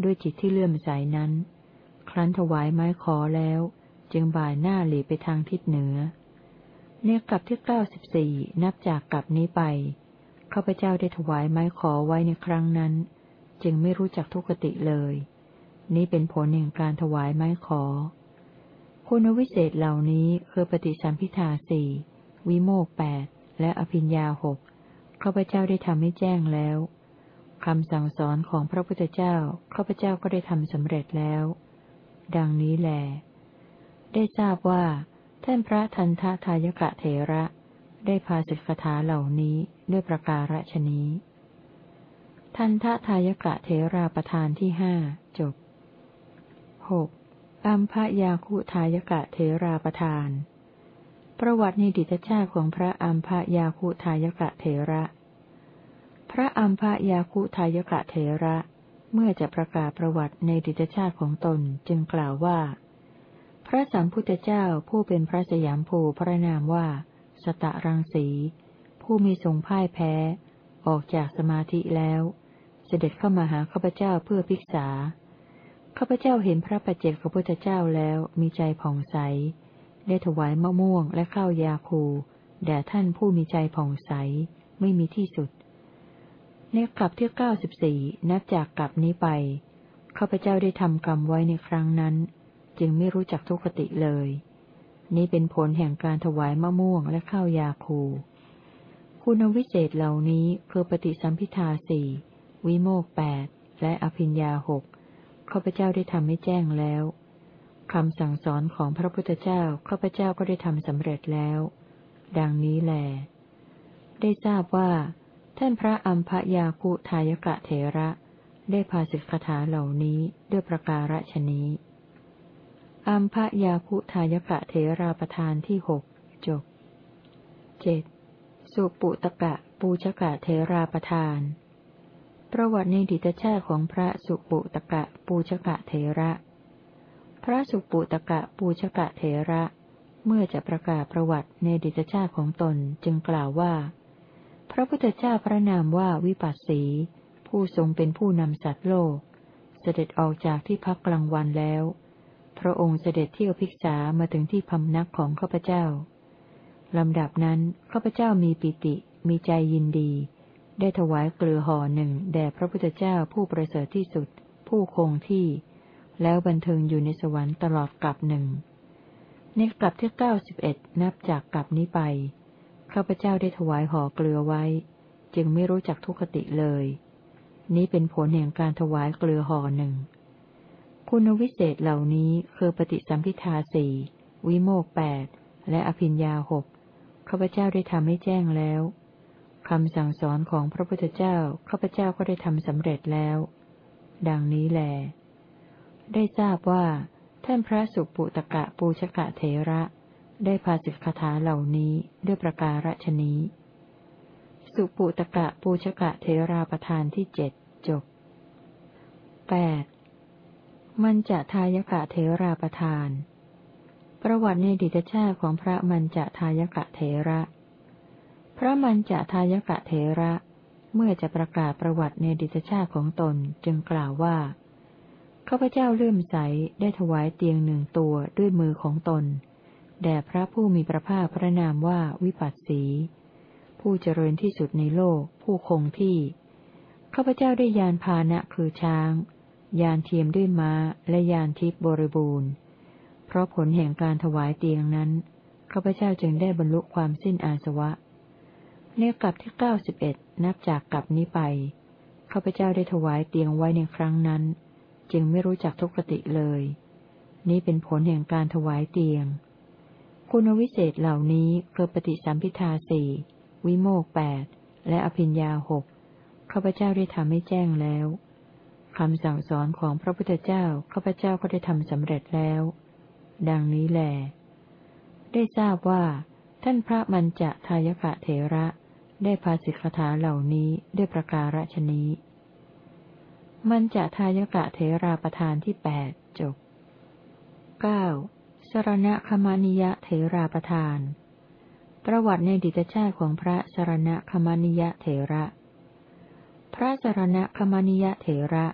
ด้วยจิตที่เลื่อมใสนั้น ครั้นถวายไม้ขอแล้ว จึงบ่ายหน้าหลีไปทางทิศเหนือ เนกลับที่เก้าสิบสี่นับจากกลับนี้ไปข้าพเจ้าได้ถวายไม้ขอไว้ในครั้งนั้น จึงไม่รู้จักทุกติเลย นี้เป็นผลแห่งการถวายไม้ขอ คุณวิเศษเหล่านี้คือปฏิสัมพิทาสี่วิโมกแปดและอภิญญาหกข้าพเจ้าได้ทำให้แจ้งแล้วคำสั่งสอนของพระพุทธเจ้าข้าพเจ้าก็ได้ทำสำเร็จแล้ว ดังนี้แหละ ได้ทราบว่า ท่านพระทันททายกะเถระ ได้พาสิกขาเหล่านี้ด้วยประการฉนี้ ทันททายกะเถราประธานที่ห้าจบหกอัมพยาคุทายกะเถราประธาน ประวัติในดิตชาติของพระอัมพยาคุทายกะเถระ พระอัมพยาคุทายกะเถระ เมื่อจะประกาศประวัติในดิตชาติของตนจึงกล่าวว่า พระสัมพุทธเจ้าผู้เป็นพระสยามภูพระนามว่า สตะรังสี ผู้มีทรงพ่ายแพ้ ออกจากสมาธิแล้ว เสด็จเข้ามาหาข้าพเจ้าเพื่อพิกษาข้าพเจ้าเห็นพระปัจเจกพระพุทธเจ้าแล้วมีใจผ่องใส ได้ถวายมะม่วงและข้าวยาคูแด่ท่านผู้มีใจผ่องใส ไม่มีที่สุดในกลับที่เก้าสิบสี่นับจากกลับนี้ไปข้าพเจ้าได้ทำกรรมไว้ในครั้งนั้น จึงไม่รู้จักทุกขติเลย นี้เป็นผลแห่งการถวายมะม่วงและข้าวยาคู คุณวิเศษเหล่านี้คือปฏิสัมพิทาสี่วิโมกแปดและอภิญญาหกข้าพเจ้าได้ทำให้แจ้งแล้วคำสั่งสอนของพระพุทธเจ้าข้าพเจ้าก็ได้ทำสำเร็จแล้ว ดังนี้แหลได้ทราบว่า ท่านพระอัมพยาคุทายกะเถระ ได้พาสิกขาเหล่านี้ด้วยประการฉนี้ อัมพยาคุทายกะเถราประธานที่หกจบเจ็ดสุปุตกะปูชกะเถราประธาน ประวัติในดิตชาติของพระสุปุตกะปูชกะเถระ พระสุปุตกะปูชกะเถระ เมื่อจะประกาศประวัติในดิจชาติของตนจึงกล่าวว่า พระพุทธเจ้าพระนามว่าวิปัสสี ผู้ทรงเป็นผู้นำสัตว์โลก เสด็จออกจากที่พักกลางวันแล้ว พระองค์เสด็จเที่ยวพิกษามาถึงที่พำนักของข้าพเจ้า ลำดับนั้นข้าพเจ้ามีปิติ มีใจยินดี ได้ถวายเกลือห่อหนึ่งแด่พระพุทธเจ้าผู้ประเสริฐที่สุด ผู้คงที่ แล้วบันเทิงอยู่ในสวรรค์ตลอดกลับหนึ่ง ในกลับที่เก้าสิบเอ็ดนับจากกลับนี้ไป ข้าพเจ้าได้ถวายห่อเกลือไว้ จึงไม่รู้จักทุกขติเลย นี้เป็นผลแห่งการถวายเกลือห่อหนึ่ง คุณวิเศษเหล่านี้คือปฏิสัมพิทาสี่วิโมกแปดและอภิญญาหกข้าพเจ้าได้ทำให้แจ้งแล้วคำสั่งสอนของพระพุทธเจ้าข้าพเจ้าก็ได้ทำสำเร็จแล้ว ดังนี้แล ได้ทราบว่า ท่านพระสุปุตกะปูชกะเถระ ได้พาสิกขาเหล่านี้ด้วยประการฉนี้ สุปุตกะปูชกะเถราประธานที่เจ็ดจบแปด มันจะทายกะเถราประธาน ประวัติในดิตชาติของพระมันจะทายกะเถระ พระมันจะทายกะเถระ เมื่อจะประกาศประวัติในดิตชาติของตนจึงกล่าวว่า ข้าพเจ้าเลื่อมใสได้ถวายเตียงหนึ่งตัวด้วยมือของตน แด่พระผู้มีพระภาคพระนามว่าวิปัสสี ผู้เจริญที่สุดในโลก ผู้คงที่ ข้าพเจ้าได้ยานพาหนะคือช้าง ยานเทียมด้วยม้าและยานทิพย์บริบูรณ์ เพราะผลแห่งการถวายเตียงนั้นข้าพเจ้าจึงได้บรรลุความสิ้นอาสวะเนกลับที่เก้าสิบเอ็ดนับจากกลับนี้ไปข้าพเจ้าได้ถวายเตียงไว้ในครั้งนั้น จึงไม่รู้จักทุกขติเลย นี้เป็นผลแห่งการถวายเตียง คุณวิเศษเหล่านี้คือปฏิสัมพิทาสี่วิโมกแปดและอภิญญาหกข้าพเจ้าได้ทำให้แจ้งแล้ว คำสั่งสอนของพระพุทธเจ้าข้าพเจ้าก็ได้ทำสำเร็จแล้ว ดังนี้แล ได้ทราบว่า ท่านพระมัญจะทายกะเถระ ได้ภาสิกถาเหล่านี้ด้วยประการฉนี้ มันจะทายกะเถราประธานที่แปดจบเก้าสรณคมานิยะเถราประธาน ประวัติในดิตชาติของพระสรณคมานิยะเถระพระสรณคมานิยะเถระ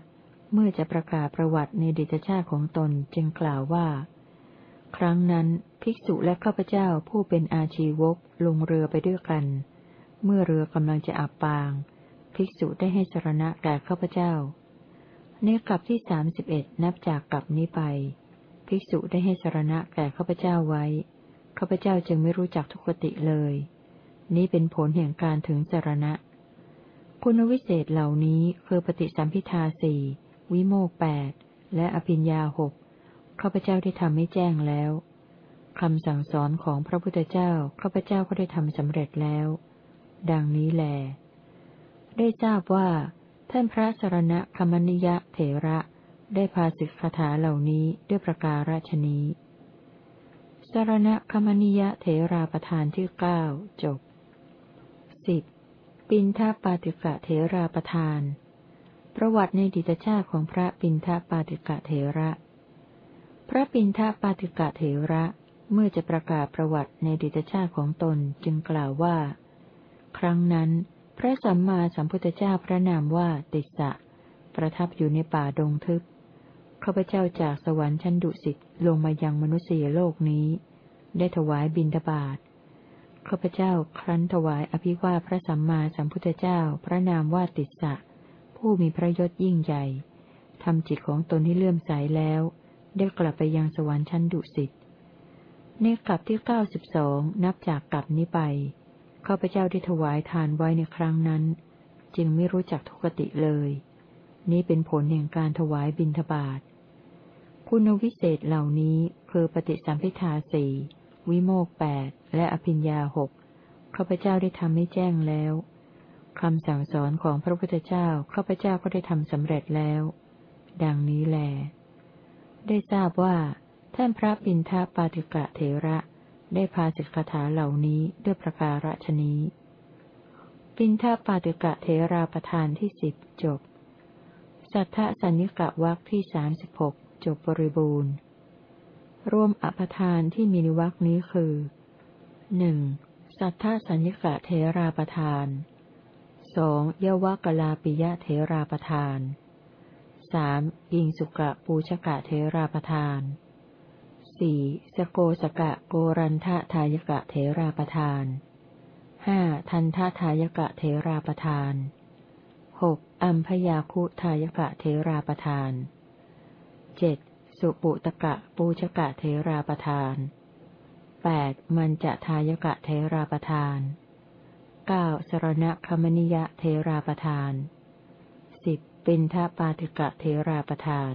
เมื่อจะประกาศประวัติในดิตชาติของตนจึงกล่าวว่า ครั้งนั้นภิกษุและข้าพเจ้าผู้เป็นอาชีวกลงเรือไปด้วยกัน เมื่อเรือกำลังจะอับปาง ภิกษุได้ให้สรณะแก่ข้าพเจ้า ในกลับที่สามสิบเอ็ดนับจากกลับนี้ไป ภิกษุได้ให้สรณะแก่ข้าพเจ้าไว้ข้าพเจ้าจึงไม่รู้จักทุกติเลย นี้เป็นผลแห่งการถึงสรณะ คุณวิเศษเหล่านี้คือปฏิสัมพิทาสี่ วิโมกแปดและอภิญญาหกข้าพเจ้าได้ทำให้แจ้งแล้วคำสั่งสอนของพระพุทธเจ้าข้าพเจ้าก็ได้ทำสำเร็จแล้ว ดังนี้แล ได้ทราบว่า ท่านพระสรณะคมนิยะเถระได้พาสิกขาถาเหล่านี้ด้วยประการฉนี้ สรณะคมนิยะเถราประธานที่เก้าจบสิบปินทปาติกะเถราประธาน ประวัติในดิตชาติของพระปินทปาติกะเถระ พระปินทปาติกะเถระเมื่อจะประกาศประวัติในดิตชาติของตนจึงกล่าวว่า ครั้งนั้น พระสัมมาสัมพุทธเจ้าพระนามว่าติสะ ประทับอยู่ในป่าดงทึบข้าพเจ้าจากสวรรค์ชั้นดุสิตลงมายังมนุษยโลกนี้ ได้ถวายบิณฑบาตข้าพเจ้าครั้นถวายอภิวาพระสัมมาสัมพุทธเจ้าพระนามว่าติสสะ ผู้มีพระยศยิ่งใหญ่ทำจิตของตนให้เลื่อมใสแล้ว ได้กลับไปยังสวรรค์ชั้นดุสิตในกลับที่เก้าสิบสองนับจากกลับนี้ไปข้าพเจ้าได้ถวายทานไว้ในครั้งนั้น จึงไม่รู้จักทุกติเลย นี้เป็นผลแห่งการถวายบิณฑบาตคุณวิเศษเหล่านี้คือปฏิสัมพิทาสี่วิโมกแปดและอภิญญาหกข้าพเจ้าได้ทำให้แจ้งแล้ว คำสั่งสอนของพระพุทธเจ้าข้าพเจ้าก็ได้ทำสำเร็จแล้ว ดังนี้แล ได้ทราบว่า ท่านพระปินทปาติกะเถระ ได้พาสิกขาเหล่านี้ด้วยประการฉนี้ปินทปาติกะเถราประธานที่สิบจบ สัทธสัญญกะวักที่สามสิบหกจบบริบูรณ์ รวมอภทานที่มีนิวักนี้คือหนึ่งสัทธสัญญกะเทราประธาน สองยวกลาปิยะเทราประทานสามอิงสุกะปูชกะเทราประทานสี่สโกสกะโกรันทะทายกะเทราประทานห้าทันทะทายกะเทราประทานหกอัมพยาคุทายกะเทราประทานเจ็ดสุปุตกะปูชกะเทราประทานแปดมันจะทายกะเทราประทาน เก้าสรณคมนิยะเทราประทานสิบปินทปาติกะเทราประทาน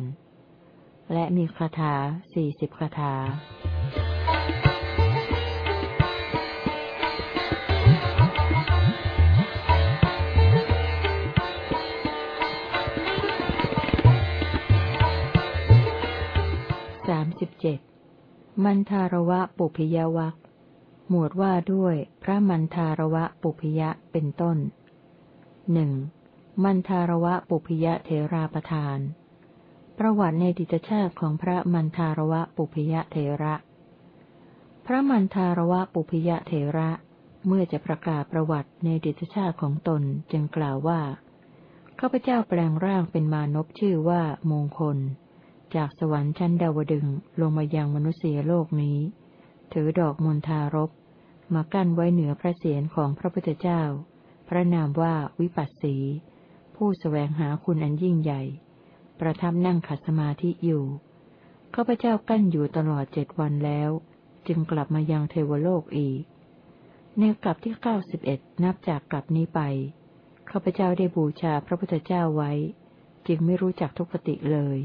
และมีคาถาสี่สิบคาถาสามสิบเจ็ดมันทารวะปุพยวัก หมวดว่าด้วยพระมันทารวะปุพยะเป็นต้นหนึ่งมันทารวะปุพยะเทราประทาน ประวัติในดิตชาติของพระมันทารวะปุพยะเทระ พระมันทารวะปุพยะเทระ เมื่อจะประกาศประวัติในดิตชาติของตนจึงกล่าวว่าข้าพเจ้าแปลงร่างเป็นมานพชื่อว่ามงคล จากสวรรค์ชั้นดาวดึงลงมายังมนุษยโลกนี้ ถือดอกมณฑารบ มากั้นไว้เหนือพระเศียรของพระพุทธเจ้า พระนามว่าวิปัสสี ผู้สแสวงหาคุณอันยิ่งใหญ่ ประทับนั่งขัดสมาธิอยู่ข้าพเจ้ากั้นอยู่ตลอดเจ็ดวันแล้ว จึงกลับมายังเทวโลกอีก ในกลับที่เก้าสิบเอ็ดนับจากกลับนี้ไปข้าพเจ้าได้บูชาพระพุทธเจ้าไว้ จึงไม่รู้จักทุกขติเลย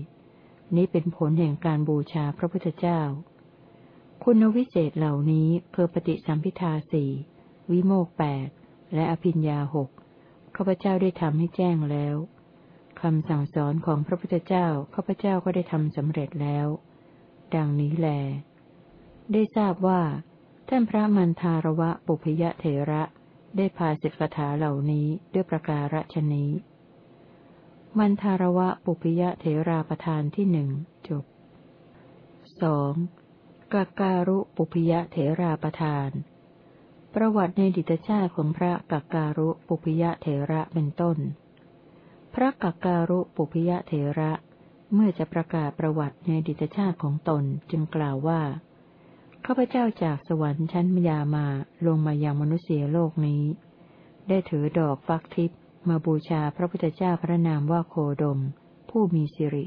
นี้เป็นผลแห่งการบูชาพระพุทธเจ้า คุณวิเศษเหล่านี้คือปฏิสัมพิทาสี่วิโมกแปดและอภิญญาหกข้าพเจ้าได้ทำให้แจ้งแล้วคำสั่งสอนของพระพุทธเจ้าข้าพเจ้าก็ได้ทำสำเร็จแล้ว ดังนี้แล ได้ทราบว่า ท่านพระมันทารวะปุพยะเถระได้พาสิกขาเหล่านี้ด้วยประการฉนี้ มันทารวะปุพยะเถราประธานที่หนึ่งจบสอง กาการุปุพยเถราประธาน ประวัติในดิตชาติของพระกาการุปุพยเถระเป็นต้น พระกาการุปุพยเถระเมื่อจะประกาศประวัติในดิตชาติของตนจึงกล่าวว่าข้าพเจ้าจากสวรรค์ชั้นมยามาลงมายังมนุษยโลกนี้ ได้ถือดอกฟักทิพย์มาบูชาพระพุทธเจ้าพระนามว่าโคดม ผู้มีสิริ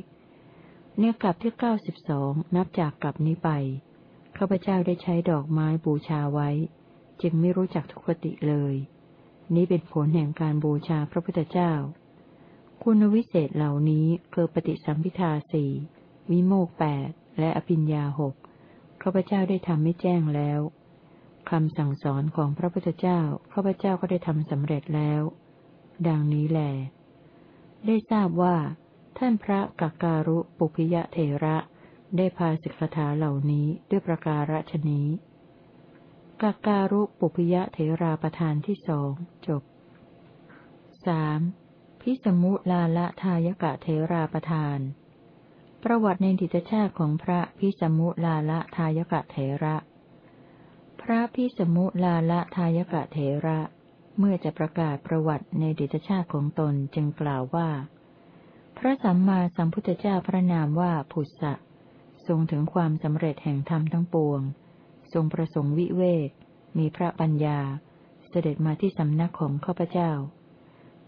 เนื้อกลับที่เก้าสิบสองนับจากกลับนี้ไป ข้าพเจ้าได้ใช้ดอกไม้บูชาไว้ จึงไม่รู้จักทุกติเลย นี้เป็นผลแห่งการบูชาพระพุทธเจ้า คุณวิเศษเหล่านี้คือปฏิสัมพิทาสี่วิโมกแปดและอภิญญาหกข้าพเจ้าได้ทำไม่แจ้งแล้วคำสั่งสอนของพระพุทธเจ้าข้าพเจ้าก็ได้ทำสำเร็จแล้ว ดังนี้แหลได้ทราบว่า ท่านพระกักการุปุพยะเถระ ได้พาสิกขาเหล่านี้ด้วยประการฉนี้กักการุปุพยเถราประธานที่สองจบสามพิสมุลาละทายกะเถราประธาน ประวัติในดิตชาติของพระพิสมุลาละทายกะเถระ พระพิสมุลาละทายกะเถระ เมื่อจะประกาศประวัติในดิตชาติของตนจึงกล่าวว่า พระสัมมาสัมพุทธเจ้าพระนามว่าผุสะ ทรงถึงความสำเร็จแห่งธรรมทั้งปวง ทรงประสงค์วิเวก มีพระปัญญา เสด็จมาที่สำนักของข้าพเจ้า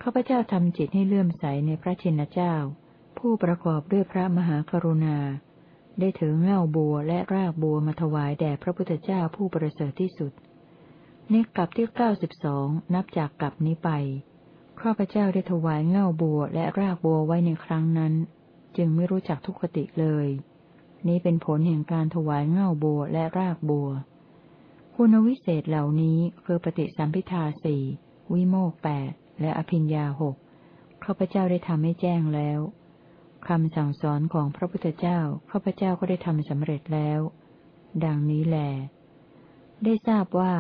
ข้าพเจ้าทำจิตให้เลื่อมใสในพระชินเจ้า ผู้ประกอบด้วยพระมหากรุณา ได้ถือเง่าบัวและรากบัวมาถวายแด่พระพุทธเจ้าผู้ประเสริฐที่สุด ในกลับที่เก้าสิบสองนับจากกลับนี้ไป ข้าพเจ้าได้ถวายเง่าบัวและรากบัวไว้ในครั้งนั้น จึงไม่รู้จักทุกขติเลย นี้เป็นผลแห่งการถวายเง่าบัวและรากบัว คุณวิเศษเหล่านี้คือปฏิสัมพิทาสี่วิโมกแปดและอภิญญาหกข้าพเจ้าได้ทำให้แจ้งแล้วคำสั่งสอนของพระพุทธเจ้าข้าพเจ้าก็ได้ทำสำเร็จแล้ว ดังนี้แล ได้ทราบว่า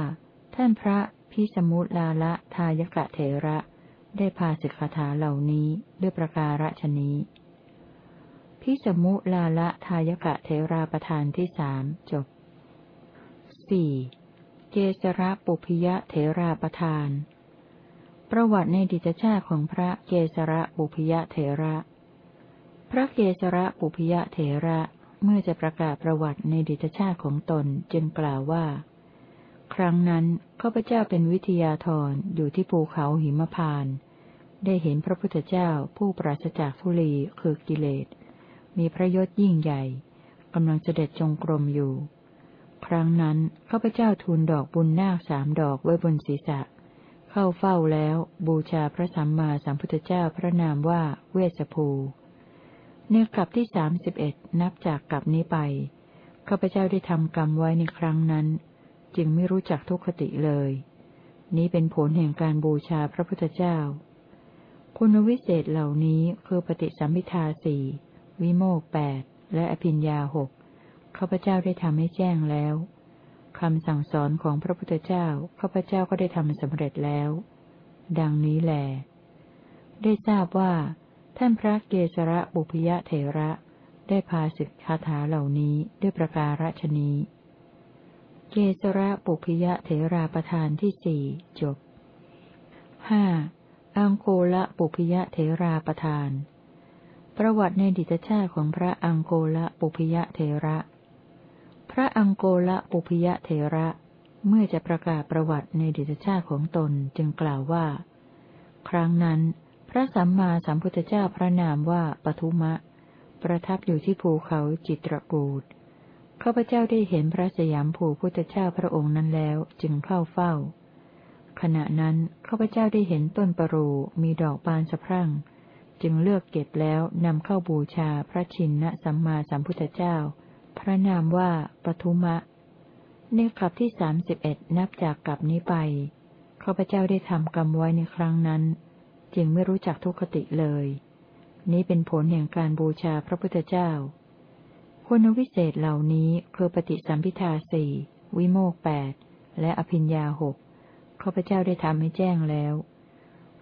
ท่านพระพิสมุตลาละทายกะเถระ ได้พาสิกขาเหล่านี้ด้วยประการฉนี้ พิสมุลาละทายกะเถราประธานที่สามจบสี่เจสระปุพยะเถราประธาน ประวัติในดิจชาติของพระเกสระปุพยะเถระ พระเกศระปุพยะเถระเมื่อจะประกาศประวัติในดิตชาติของตนจึงกล่าวว่า ครั้งนั้นข้าพเจ้าเป็นวิทยาธรอยู่ที่ภูเขาหิมพาน ได้เห็นพระพุทธเจ้าผู้ปราศจากทุลีคือกิเลส มีพระยศยิ่งใหญ่กำลังเสด็จจงกรมอยู่ ครั้งนั้นข้าพเจ้าทูลดอกบุญนาคสามดอกไว้บนศีรษะ เข้าเฝ้าแล้วบูชาพระสัมมาสัมพุทธเจ้าพระนามว่าเวสภูในกลับที่สามสิบเอ็ดนับจากกลับนี้ไปข้าพเจ้าได้ทำกรรมไว้ในครั้งนั้น จึงไม่รู้จักทุกขติเลย นี้เป็นผลแห่งการบูชาพระพุทธเจ้า คุณวิเศษเหล่านี้คือปฏิสัมพิทาสี่ วิโมกแปดและอภิญญาหกข้าพเจ้าได้ทำให้แจ้งแล้วคำสั่งสอนของพระพุทธเจ้าข้าพเจ้าก็ได้ทำสำเร็จแล้ว ดังนี้แหลได้ทราบว่า ท่านพระเกศระบุพยะเถระ ได้พาสิกคาถาเหล่านี้ด้วยประการฉนี้เกศระปุพยะเถราประธานที่สี่จบห้าอังโกละปุพยะเถราประธาน ประวัติในดิตชาติของพระอังโกละปุพยะเถระ พระอังโกละปุพยะเถระ เมื่อจะประกาศประวัติในดิตชาติของตนจึงกล่าวว่า ครั้งนั้น พระสัมมาสัมพุทธเจ้าพระนามว่าปทุมะ ประทับอยู่ที่ภูเขาจิตรกูดข้าพเจ้าได้เห็นพระสยามภูพุทธเจ้าพระองค์นั้นแล้วจึงเข้าเฝ้า ขณะนั้นข้าพเจ้าได้เห็นต้นปรูมีดอกบานสะพรั่ง จึงเลือกเก็บแล้วนำเข้าบูชาพระชินนะสัมมาสัมพุทธเจ้า พระนามว่าปทุมะ ในกลับที่สามสิบเอ็ดนับจากกลับนี้ไปข้าพเจ้าได้ทำกรรมไว้ในครั้งนั้น จึงไม่รู้จักทุกขติเลย นี้เป็นผลแห่งการบูชาพระพุทธเจ้า คุณวิเศษเหล่านี้คือปฏิสัมพิทาสี่วิโมกแปดและอภิญญาหกข้าพเจ้าได้ทำให้แจ้งแล้ว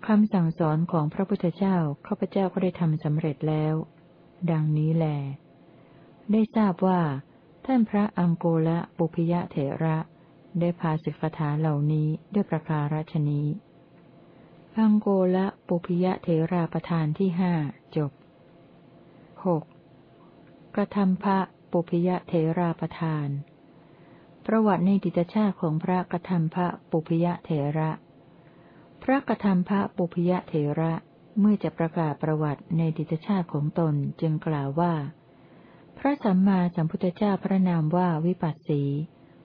คำสั่งสอนของพระพุทธเจ้าข้าพเจ้าก็ได้ทำสำเร็จแล้ว ดังนี้แล ได้ทราบว่า ท่านพระอังโกละปุพยะเถระ ได้พาสิกขาเหล่านี้ด้วยประการฉนี้อังโกละปุพยะเถราประธานที่ห้าจบหกกระทำพระปุพยะเถราประธาน ประวัติในดิตชาติของพระกระทำพระปุพยะเถระ ระกธระทำพระปุพยเถระเมื่อจะประกาศประวัติในดิตชาติของตนจึงกล่าวว่า พระสัมมาสัมพุทธเจ้าพระนามว่าวิปัสสี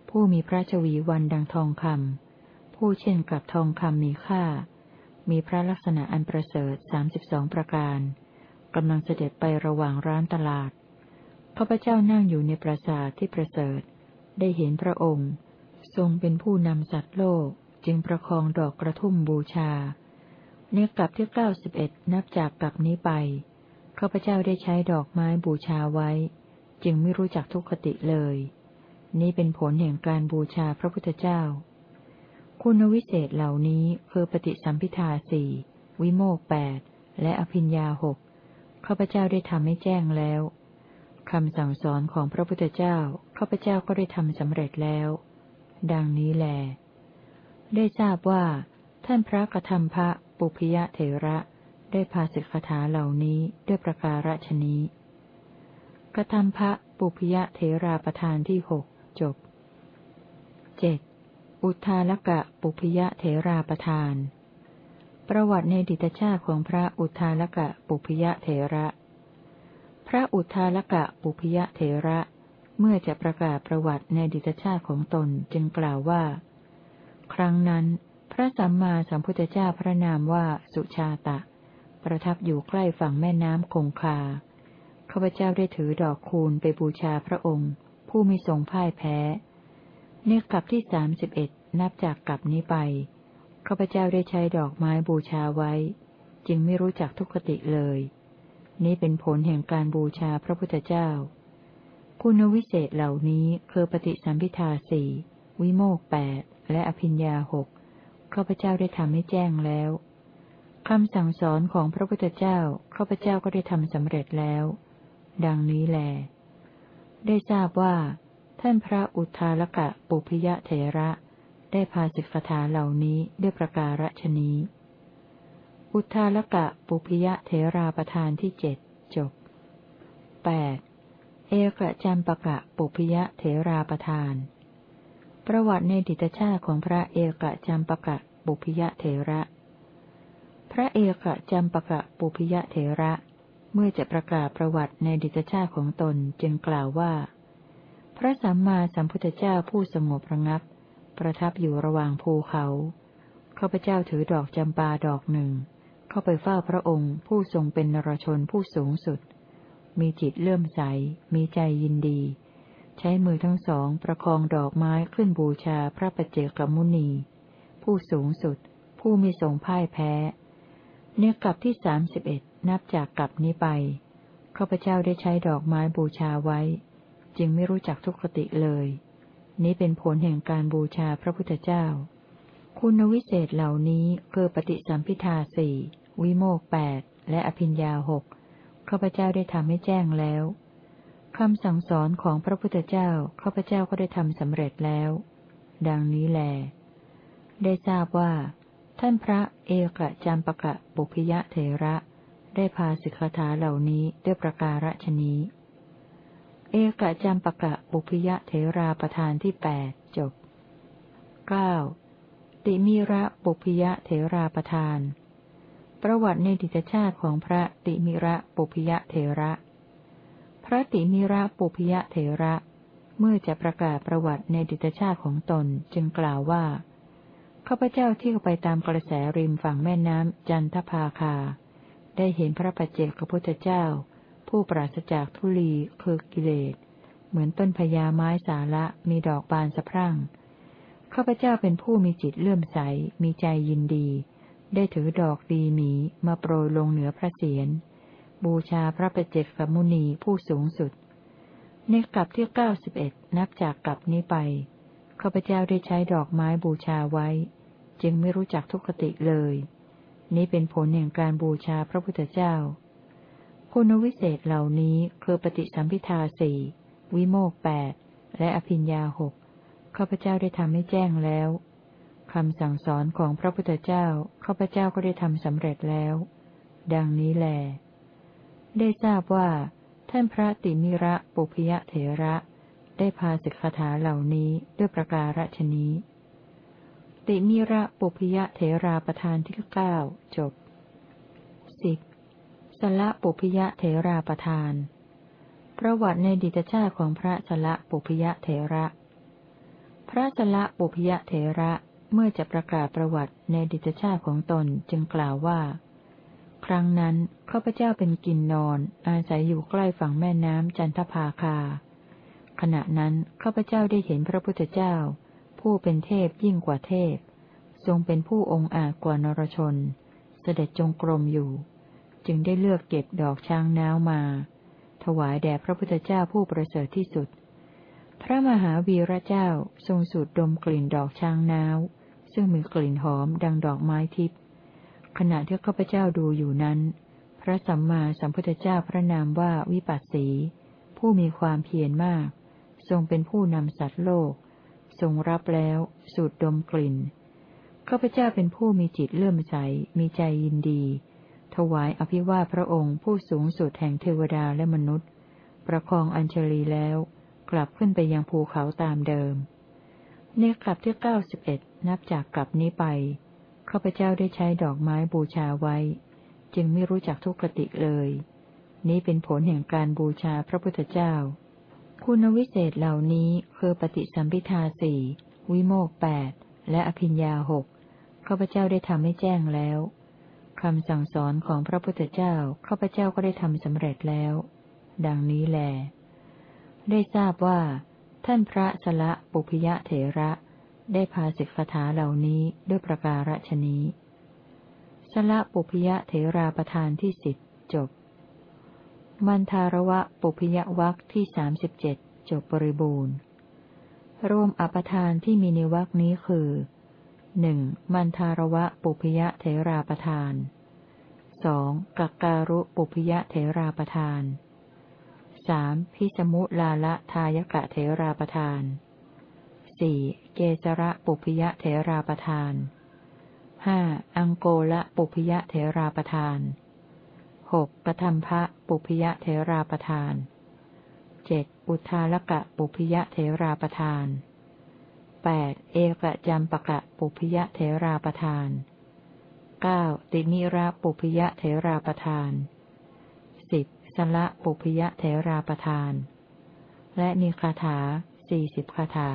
ผู้มีพระชวีวันดังทองคำผู้เช่นกับทองคำมีค่า มีพระลักษณะอันประเสริฐสามสิบสองประการกำลังเสด็จไประหว่างร้านตลาดข้าพเจ้านั่งอยู่ในปราสาทที่ประเสริฐ ได้เห็นพระองค์ ทรงเป็นผู้นำสัตว์โลก จึงประคองดอกกระทุ่มบูชา ในกลับที่เก้าสิบเอ็ดนับจากกลับนี้ไปข้าพเจ้าได้ใช้ดอกไม้บูชาไว้ จึงไม่รู้จักทุกขติเลย นี้เป็นผลแห่งการบูชาพระพุทธเจ้า คุณวิเศษเหล่านี้คือปฏิสัมพิทาสี่วิโมกแปดและอภิญญาหกข้าพเจ้าได้ทำให้แจ้งแล้วคำสั่งสอนของพระพุทธเจ้าข้าพเจ้าก็ได้ทำสำเร็จแล้ว ดังนี้แหละ ได้ทราบว่า ท่านพระกธรรมพระปุพยเถระ ได้พาสิกขาเหล่านี้ด้วยประการฉนี้กธรรมพระปุพยเถราประธานที่หกจบเจ็ดอุทาลกะปุพยเถราประธาน ประวัติในดิตชาติของพระอุทาลกะปุพยเถระ พระอุทาลกะปุพยเถระ เมื่อจะประกาศประวัติในดิตชาติของตนจึงกล่าวว่า ครั้งนั้น พระสัมมาสัมพุทธเจ้าพระนามว่าสุชาตะ ประทับอยู่ใกล้ฝั่งแม่น้ำคงคาข้าพเจ้าได้ถือดอกคูณไปบูชาพระองค์ ผู้มีทรงพ่ายแพ้เนกลับที่สามสิบเอ็ดนับจากกลับนี้ไปข้าพเจ้าได้ใช้ดอกไม้บูชาไว้ จึงไม่รู้จักทุกขติเลย นี้เป็นผลแห่งการบูชาพระพุทธเจ้า คุณวิเศษเหล่านี้คือปฏิสัมพิทาสี่ วิโมกแปดและอภิญญาหกข้าพเจ้าได้ทำให้แจ้งแล้วคำสั่งสอนของพระพุทธเจ้าข้าพเจ้าก็ได้ทำสำเร็จแล้ว ดังนี้แล ได้ทราบว่า ท่านพระอุทาลกะปุพยะเถระ ได้พาสิกขาเหล่านี้ด้วยประการฉนี้ อุทาลกะปุพยะเถราประธานที่เจ็ดจบแปดเอกจัมปะกะปุพยะเถราประธาน ประวัติในดิตชาติของพระเอกจัมปะกะปุพยเถระ พระเอกจัมปะกะปุพยเถระ เมื่อจะประกาศประวัติในดิตชาติของตนจึงกล่าวว่า พระสัมมาสัมพุทธเจ้าผู้สงบระงับ ประทับอยู่ระหว่างภูเขาข้าพเจ้าถือดอกจำปาดอกหนึ่ง เข้าไปเฝ้าพระองค์ผู้ทรงเป็นนรชนผู้สูงสุด มีจิตเลื่อมใส มีใจยินดี ใช้มือทั้งสองประคองดอกไม้ขึ้นบูชาพระปเจกมุนี ผู้สูงสุด ผู้มีทรงพ่ายแพ้ เนื้อกลับที่สามสิบเอ็ดนับจากกลับนี้ไปข้าพเจ้าได้ใช้ดอกไม้บูชาไว้ จึงไม่รู้จักทุกขติเลย นี้เป็นผลแห่งการบูชาพระพุทธเจ้า คุณวิเศษเหล่านี้คือปฏิสัมพิทาสี่วิโมกแปดและอภิญญาหกข้าพเจ้าได้ทำให้แจ้งแล้ว คำสั่งสอนของพระพุทธเจ้าข้าพเจ้าก็ได้ทำสำเร็จแล้ว ดังนี้แล ได้ทราบว่า ท่านพระเอกจามปะกะบุพยะเถระ ได้พาสิกขาเหล่านี้ด้วยประการฉนี้ เอกจามปะกะบุพยะเถราประธานที่แปดจบเก้าติมีระบุพยะเถราประธาน ประวัติในดิจชาติของพระติมิระบุพยะเถระ พระติมิระปุพยะเถระ เมื่อจะประกาศประวัติในดิตชาติของตนจึงกล่าวว่าข้าพเจ้าที่ไปตามกระแสริมฝั่งแม่น้ำจันทภาคา ได้เห็นพระปัจเจกพุทธเจ้า ผู้ปราศจากทุลีคือกิเลส เหมือนต้นพญาไม้สาระมีดอกบานสะพรั่งข้าพเจ้าเป็นผู้มีจิตเลื่อมใส มีใจยินดี ได้ถือดอกดีหมีมาโปรยลงเหนือพระเศียร บูชาพระประเจกมุนีผู้สูงสุด ในกลับที่เก้าสิบเอ็ดนับจากกลับนี้ไปข้าพเจ้าได้ใช้ดอกไม้บูชาไว้ จึงไม่รู้จักทุกขติเลย นี้เป็นผลแห่งการบูชาพระพุทธเจ้า คุณวิเศษเหล่านี้คือปฏิสัมพิทาสี่วิโมกแปดและอภิญญาหกข้าพเจ้าได้ทำให้แจ้งแล้วคำสั่งสอนของพระพุทธเจ้าข้าพเจ้าก็ได้ทำสำเร็จแล้ว ดังนี้แหละ ได้ทราบว่า ท่านพระติมิระปุพยเถระ ได้พาสิกขาเหล่านี้ด้วยประการฉนี้ ติมิระปุพยเถราประธานที่เก้าจบสิบสละปุพยเถราประธาน ประวัติในดิตชาติของพระสละปุพยเถระ พระสละปุพยเถระเมื่อจะประกาศประวัติในดิตชาติของตนจึงกล่าวว่า ครั้งนั้นข้าพเจ้าเป็นกินนอน อาศัยอยู่ใกล้ฝั่งแม่น้ำจันทภาคา ขณะนั้นข้าพเจ้าได้เห็นพระพุทธเจ้า ผู้เป็นเทพยิ่งกว่าเทพ ทรงเป็นผู้องค์อาจกว่านรชน เสด็จจงกรมอยู่ จึงได้เลือกเก็บดอกช้างน้าวมา ถวายแด่พระพุทธเจ้าผู้ประเสริฐที่สุด พระมหาวีระเจ้าทรงสูดดมกลิ่นดอกช้างน้าว ซึ่งมีกลิ่นหอมดังดอกไม้ทิพย์ ขณะที่ข้าพเจ้าดูอยู่นั้น พระสัมมาสัมพุทธเจ้าพระนามว่าวิปัสสี ผู้มีความเพียรมาก ทรงเป็นผู้นำสัตว์โลก ทรงรับแล้ว สูดดมกลิ่นข้าพเจ้าเป็นผู้มีจิตเลื่อมใส มีใจยินดี ถวายอภิวาพระองค์ผู้สูงสุดแห่งเทวดาและมนุษย์ ประคองอัญเชลีแล้ว กลับขึ้นไปยังภูเขาตามเดิมเนกลับที่เก้าสิบเอ็ดนับจากกลับนี้ไป ข้าพเจ้าได้ใช้ดอกไม้บูชาไว้ จึงไม่รู้จักทุกขติเลย นี้เป็นผลแห่งการบูชาพระพุทธเจ้า คุณวิเศษเหล่านี้คือปฏิสัมพิทาสี่วิโมกแปดและอภิญญาหกข้าพเจ้าได้ทำให้แจ้งแล้วคำสั่งสอนของพระพุทธเจ้าข้าพเจ้าก็ได้ทำสำเร็จแล้ว ดังนี้แล ได้ทราบว่า ท่านพระสละปุพยะเถระ ได้พาสิกขาเหล่านี้ด้วยประการฉนี้สละปุพยะเถราประธานที่สิบจบ มันทารวะปุพยวักที่สามสิบเจ็ดจบบริบูรณ์ รวมอปทานที่มีในวักนี้คือหนึ่งมันทารวะปุพยะเถราประธานสองกักการุปุพยะเถราประธานสามพิสมุลาละทายกะเถราประธาน สี่เกจระปุพยะเถราประทานห้าอังโกละปุพยะเถราประทานหกปธรรมภะปุพยะเถราประทานเจ็ดอุทาลกะปุพยะเถราประทานแปดเอกจัมปะกะปุพยะเถราประทานเก้าติมิระปุพยะเถราประทานสิบสละปุพยะเถราประทาน และมีคาถา สี่สิบคาถา